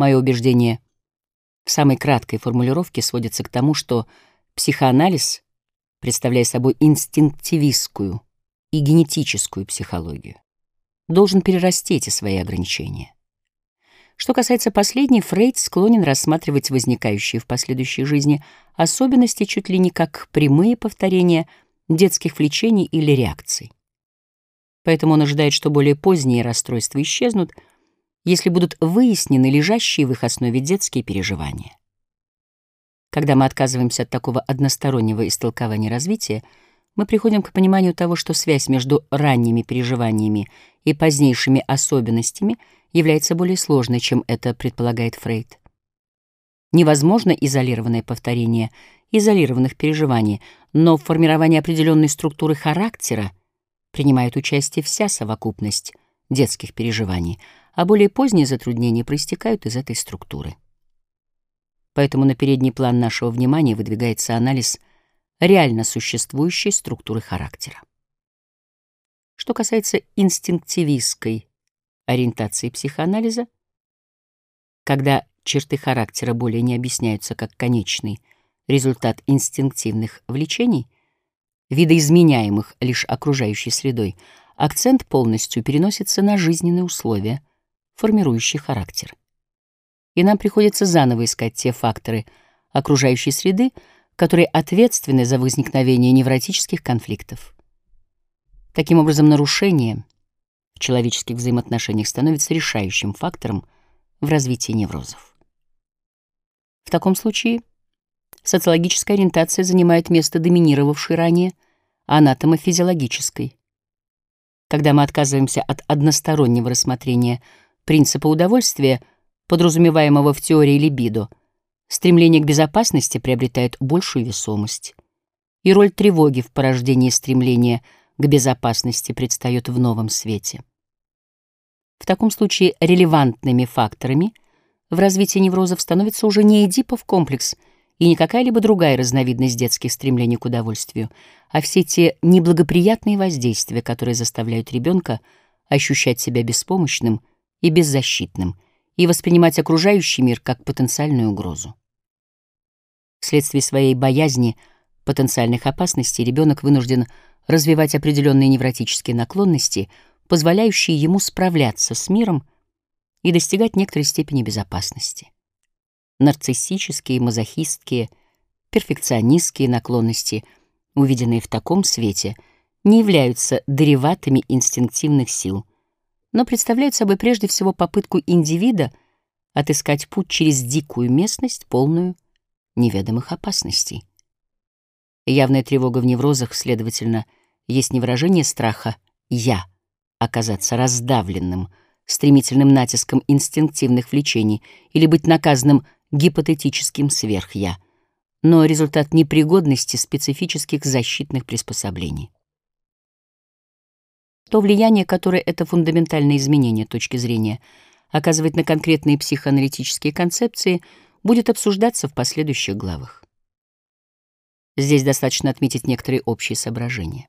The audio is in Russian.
Мое убеждение в самой краткой формулировке сводится к тому, что психоанализ, представляя собой инстинктивистскую и генетическую психологию, должен перерасти эти свои ограничения. Что касается последней, Фрейд склонен рассматривать возникающие в последующей жизни особенности чуть ли не как прямые повторения детских влечений или реакций. Поэтому он ожидает, что более поздние расстройства исчезнут, если будут выяснены лежащие в их основе детские переживания. Когда мы отказываемся от такого одностороннего истолкования развития, мы приходим к пониманию того, что связь между ранними переживаниями и позднейшими особенностями является более сложной, чем это предполагает Фрейд. Невозможно изолированное повторение изолированных переживаний, но в формировании определенной структуры характера принимает участие вся совокупность детских переживаний, а более поздние затруднения проистекают из этой структуры. Поэтому на передний план нашего внимания выдвигается анализ реально существующей структуры характера. Что касается инстинктивистской ориентации психоанализа, когда черты характера более не объясняются как конечный результат инстинктивных влечений, видоизменяемых лишь окружающей средой, акцент полностью переносится на жизненные условия, формирующие характер. И нам приходится заново искать те факторы окружающей среды, которые ответственны за возникновение невротических конфликтов. Таким образом, нарушение в человеческих взаимоотношениях становится решающим фактором в развитии неврозов. В таком случае социологическая ориентация занимает место доминировавшей ранее анатомофизиологической. Когда мы отказываемся от одностороннего рассмотрения принципа удовольствия, подразумеваемого в теории либидо, стремление к безопасности приобретает большую весомость, и роль тревоги в порождении стремления – к безопасности предстает в новом свете. В таком случае релевантными факторами в развитии неврозов становится уже не Эдипов комплекс и не какая-либо другая разновидность детских стремлений к удовольствию, а все те неблагоприятные воздействия, которые заставляют ребенка ощущать себя беспомощным и беззащитным и воспринимать окружающий мир как потенциальную угрозу. Вследствие своей боязни потенциальных опасностей ребенок вынужден развивать определенные невротические наклонности, позволяющие ему справляться с миром и достигать некоторой степени безопасности. Нарциссические, мазохистские, перфекционистские наклонности, увиденные в таком свете, не являются дериватами инстинктивных сил, но представляют собой прежде всего попытку индивида отыскать путь через дикую местность, полную неведомых опасностей. Явная тревога в неврозах, следовательно, — есть не выражение страха «я», оказаться раздавленным, стремительным натиском инстинктивных влечений или быть наказанным гипотетическим сверх-я, но результат непригодности специфических защитных приспособлений. То влияние, которое это фундаментальное изменение точки зрения оказывает на конкретные психоаналитические концепции, будет обсуждаться в последующих главах. Здесь достаточно отметить некоторые общие соображения.